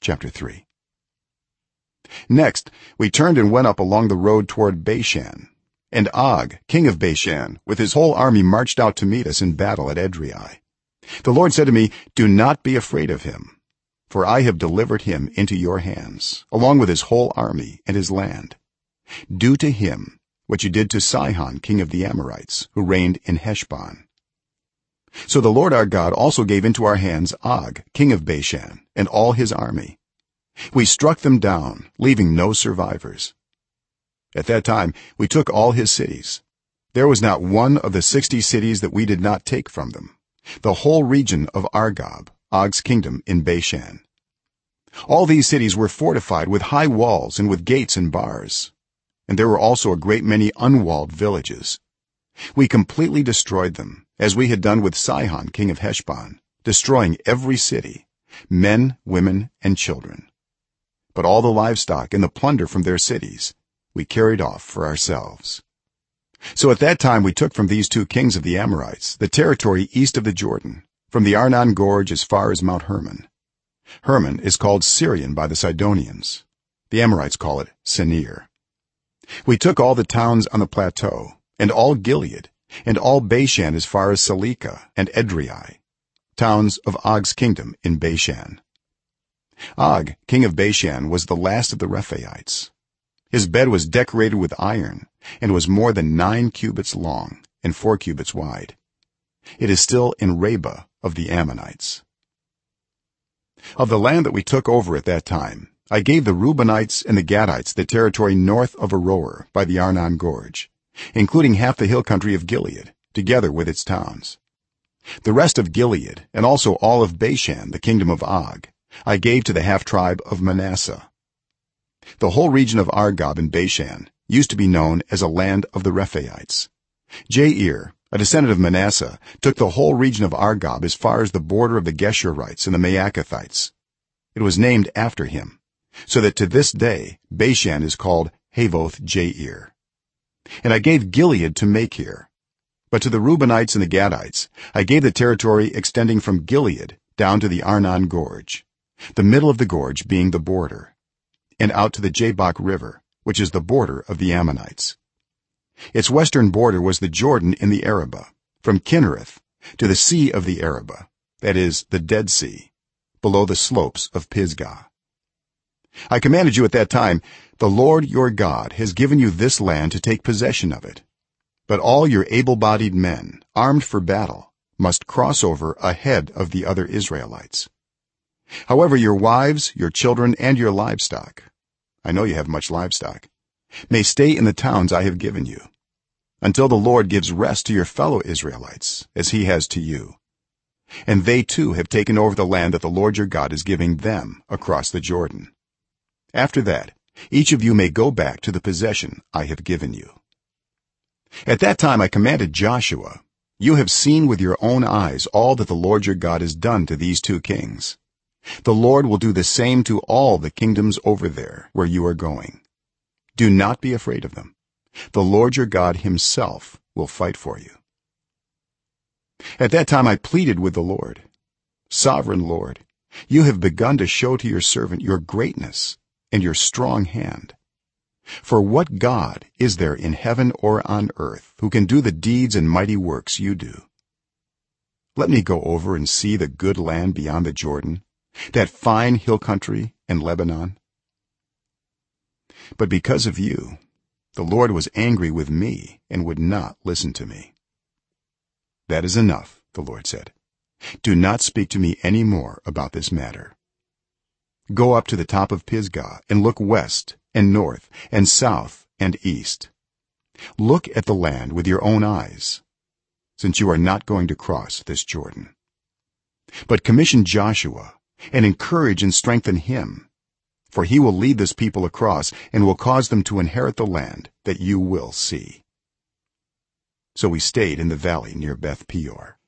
chapter 3 next we turned and went up along the road toward bashan. And og king of bashan with his whole army marched out to meet us in battle at edrei. The lord said to me do not be afraid of him for i have delivered him into your hands along with his whole army and his land. Do to him what you did to sihon king of the amorites who reigned in heshbon. So the lord our god also gave into our hands og king of bashan and all his army. We struck them down leaving no survivors. At that time we took all his cities. There was not one of the 60 cities that we did not take from them. The whole region of argob og's kingdom in bashan. All these cities were fortified with high walls and with gates and bars. And there were also a great many unwalled villages. We completely destroyed them as we had done with sihon king of heshbon destroying every city men women and children. But all the livestock and the plunder from their cities we carried off for ourselves. So at that time we took from these two kings of the amorites the territory east of the jordan from the arnon gorge as far as mount hermon. Hermon is called sirion by the sidonians. The amorites call it senir we took all the towns on the plateau and all gilead and all bashan as far as salekah and edrei towns of og's kingdom in bashan. Og king of bashan was the last of the rephaites. His bed was decorated with iron and was more than 9 cubits long and 4 cubits wide. It is still in rabbah of the ammonites. Of the land that we took over at that time i gave the reubenites and the gadites the territory north of aroer by the arnon gorge including half the hill country of gilead together with its towns the rest of gilead and also all of bashan the kingdom of og i gave to the half tribe of manasseh. The whole region of argob in bashan used to be known as a land of the rephaites. Jair a descendant of manasseh took the whole region of argob as far as the border of the geshurites and the maakathites. It was named after him so that to this day bashan is called havvoth jair. And i gave gilead to makir but to the reubenites and the gadites i gave the territory extending from gilead down to the arnon gorge the middle of the gorge being the border and out to the jabbok river which is the border of the ammonites. Its western border was the jordan in the arabah from kinnereth to the sea of the arabah that is the dead sea below the slopes of pisgah. I commanded you at that time the lord your god has given you this land to take possession of it but all your able-bodied men armed for battle must cross over ahead of the other israelites. However your wives your children and your livestock i know you have much livestock may stay in the towns i have given you until the lord gives rest to your fellow israelites as he has to you. And they too have taken over the land that the lord your god is giving them across the jordan. After that each of you may go back to the possession i have given you at that time i commanded joshua you have seen with your own eyes all that the lord your god has done to these two kings. The lord will do the same to all the kingdoms over there where you are going. Do not be afraid of them. The lord your god himself will fight for you. At that time i pleaded with the lord sovereign lord you have begun to show to your servant your greatness and your strong hand for what god is there in heaven or on earth who can do the deeds and mighty works you do? Let me go over and see the good land beyond the jordan that fine hill country in lebanon. But because of you the lord was angry with me and would not listen to me. That is enough the lord said. Do not speak to me any more about this matter go up to the top of pisgah and look west and north and south and east. Look at the land with your own eyes since you are not going to cross this jordan. But commission joshua and encourage and strengthen him for he will lead this people across and will cause them to inherit the land that you will see. So we stayed in the valley near beth peor